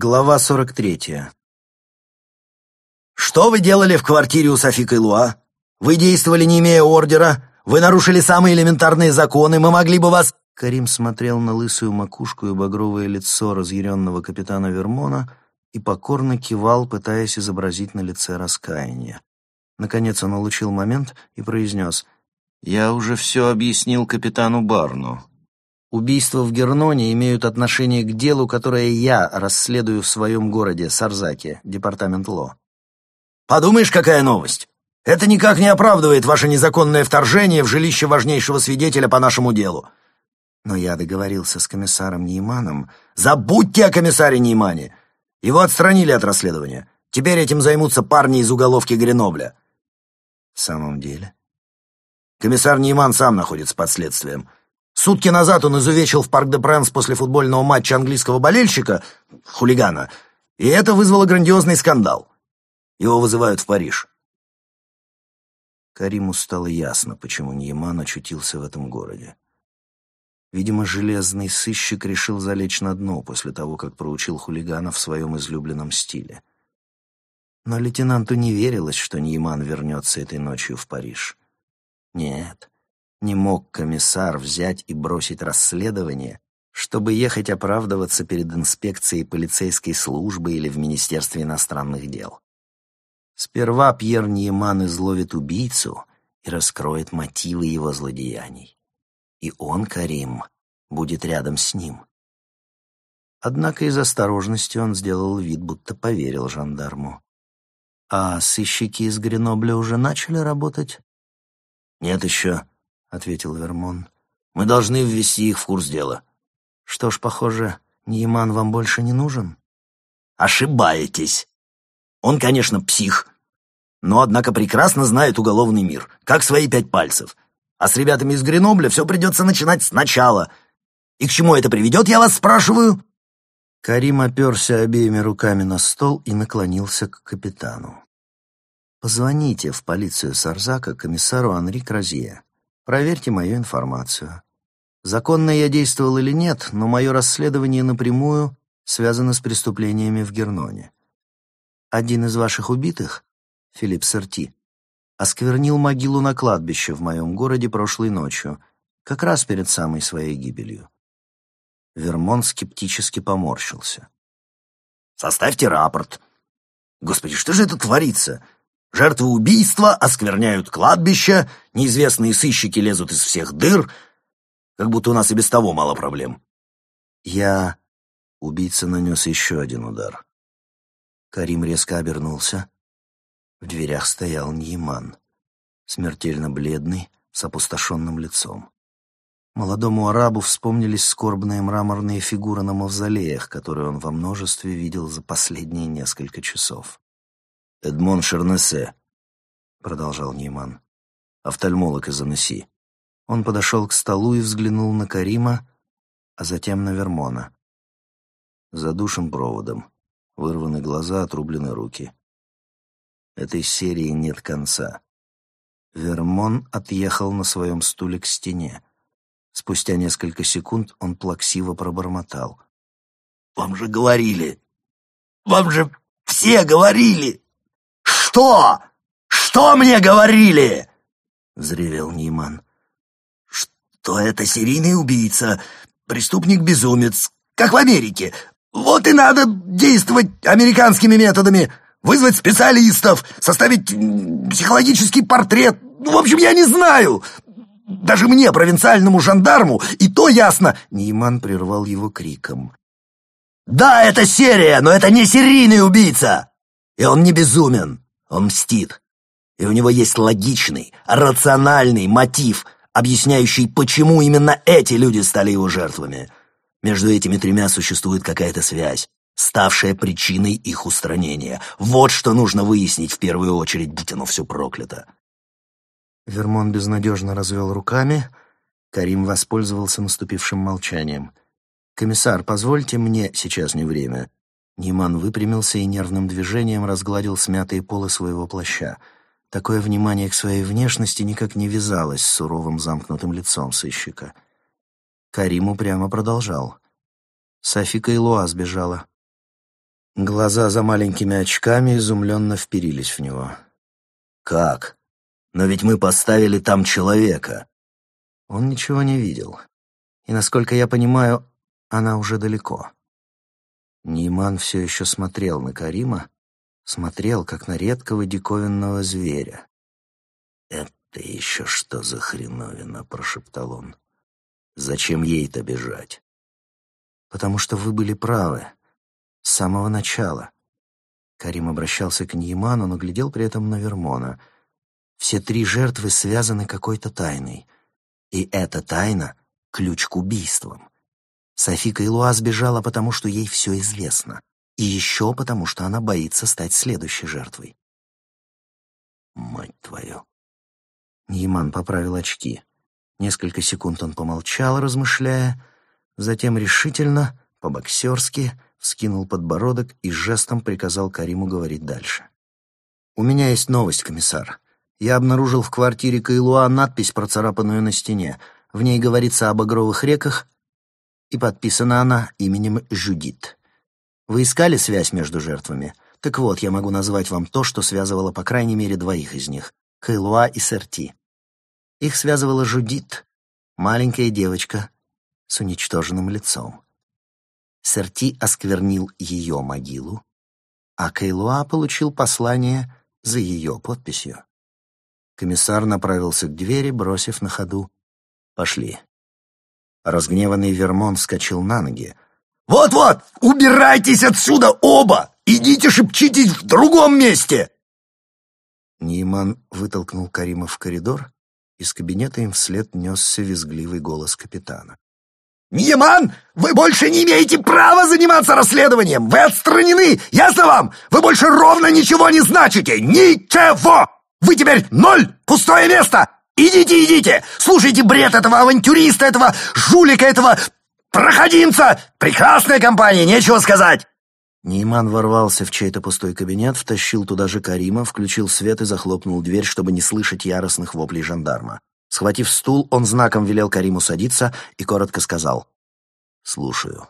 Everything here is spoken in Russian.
Глава 43. «Что вы делали в квартире у Софи Кайлуа? Вы действовали, не имея ордера? Вы нарушили самые элементарные законы, мы могли бы вас...» Карим смотрел на лысую макушку и багровое лицо разъяренного капитана Вермона и покорно кивал, пытаясь изобразить на лице раскаяние. Наконец он улучил момент и произнес «Я уже все объяснил капитану Барну. Убийства в Герноне имеют отношение к делу, которое я расследую в своем городе, Сарзаке, департамент Ло. Подумаешь, какая новость! Это никак не оправдывает ваше незаконное вторжение в жилище важнейшего свидетеля по нашему делу. Но я договорился с комиссаром Нейманом. Забудьте о комиссаре Неймане! Его отстранили от расследования. Теперь этим займутся парни из уголовки Гренобля. В самом деле? Комиссар Ньеман сам находится под следствием. Сутки назад он изувечил в Парк-де-Пренс после футбольного матча английского болельщика, хулигана, и это вызвало грандиозный скандал. Его вызывают в Париж. Кариму стало ясно, почему Ньеман очутился в этом городе. Видимо, железный сыщик решил залечь на дно после того, как проучил хулигана в своем излюбленном стиле. Но лейтенанту не верилось, что Ньяман вернется этой ночью в Париж. Нет, не мог комиссар взять и бросить расследование, чтобы ехать оправдываться перед инспекцией полицейской службы или в Министерстве иностранных дел. Сперва Пьер Ниеман изловит убийцу и раскроет мотивы его злодеяний. И он, Карим, будет рядом с ним. Однако из осторожности он сделал вид, будто поверил жандарму. «А сыщики из Гренобля уже начали работать?» «Нет еще», — ответил Вермон. «Мы должны ввести их в курс дела». «Что ж, похоже, Нейман вам больше не нужен?» «Ошибаетесь. Он, конечно, псих, но, однако, прекрасно знает уголовный мир, как свои пять пальцев. А с ребятами из Гренобля все придется начинать сначала. И к чему это приведет, я вас спрашиваю?» Карим оперся обеими руками на стол и наклонился к капитану. «Позвоните в полицию Сарзака комиссару Анри Кразье. Проверьте мою информацию. Законно я действовал или нет, но мое расследование напрямую связано с преступлениями в Герноне. Один из ваших убитых, Филипп Серти, осквернил могилу на кладбище в моем городе прошлой ночью, как раз перед самой своей гибелью. Вермон скептически поморщился. «Составьте рапорт. Господи, что же это творится? Жертвы убийства оскверняют кладбище, неизвестные сыщики лезут из всех дыр, как будто у нас и без того мало проблем. Я... Убийца нанес еще один удар. Карим резко обернулся. В дверях стоял Нейман, смертельно бледный, с опустошенным лицом. Молодому арабу вспомнились скорбные мраморные фигуры на мавзолеях, которые он во множестве видел за последние несколько часов. «Эдмон Шернесе», — продолжал Нейман, — «офтальмолог из Анесси». Он подошел к столу и взглянул на Карима, а затем на Вермона. Задушен проводом, вырваны глаза, отрублены руки. Этой серии нет конца. Вермон отъехал на своем стуле к стене. Спустя несколько секунд он плаксиво пробормотал. «Вам же говорили! Вам же все говорили!» «Что? Что мне говорили?» — взревел Ниман. «Что это серийный убийца, преступник-безумец, как в Америке. Вот и надо действовать американскими методами, вызвать специалистов, составить психологический портрет. Ну, в общем, я не знаю. Даже мне, провинциальному жандарму, и то ясно...» Ниман прервал его криком. «Да, это серия, но это не серийный убийца, и он не безумен». Он мстит. И у него есть логичный, рациональный мотив, объясняющий, почему именно эти люди стали его жертвами. Между этими тремя существует какая-то связь, ставшая причиной их устранения. Вот что нужно выяснить в первую очередь, будь оно все проклято. Вермон безнадежно развел руками. Карим воспользовался наступившим молчанием. «Комиссар, позвольте мне, сейчас не время. Ниман выпрямился и нервным движением разгладил смятые полы своего плаща. Такое внимание к своей внешности никак не вязалось с суровым замкнутым лицом сыщика. Карим упрямо продолжал. Софи Кайлуа сбежала. Глаза за маленькими очками изумленно вперились в него. «Как? Но ведь мы поставили там человека». Он ничего не видел. И, насколько я понимаю, она уже далеко. Нейман все еще смотрел на Карима, смотрел, как на редкого диковинного зверя. «Это еще что за хреновина?» — прошептал он. «Зачем ей-то бежать?» «Потому что вы были правы. С самого начала». Карим обращался к Нейману, но глядел при этом на Вермона. «Все три жертвы связаны какой-то тайной. И эта тайна — ключ к убийствам. Софи Кайлуа сбежала, потому что ей все известно. И еще потому, что она боится стать следующей жертвой. «Мать твою!» Нейман поправил очки. Несколько секунд он помолчал, размышляя, затем решительно, по-боксерски, вскинул подбородок и жестом приказал Кариму говорить дальше. «У меня есть новость, комиссар. Я обнаружил в квартире Кайлуа надпись, процарапанную на стене. В ней говорится об огровых реках, и подписана она именем Жюдит. Вы искали связь между жертвами? Так вот, я могу назвать вам то, что связывало по крайней мере двоих из них — Кайлуа и Серти. Их связывала Жудит, маленькая девочка с уничтоженным лицом. Серти осквернил ее могилу, а Кайлуа получил послание за ее подписью. Комиссар направился к двери, бросив на ходу «Пошли». Разгневанный Вермон вскочил на ноги. «Вот-вот! Убирайтесь отсюда оба! Идите шепчитесь в другом месте!» Нейман вытолкнул Карима в коридор. Из кабинета им вслед несся визгливый голос капитана. «Ньяман, вы больше не имеете права заниматься расследованием! Вы отстранены! Ясно вам? Вы больше ровно ничего не значите! Ничего! Вы теперь ноль! Пустое место! Идите, идите! Слушайте бред этого авантюриста, этого жулика, этого проходимца! Прекрасная компания, нечего сказать!» Нейман ворвался в чей-то пустой кабинет, втащил туда же Карима, включил свет и захлопнул дверь, чтобы не слышать яростных воплей жандарма. Схватив стул, он знаком велел Кариму садиться и коротко сказал «Слушаю».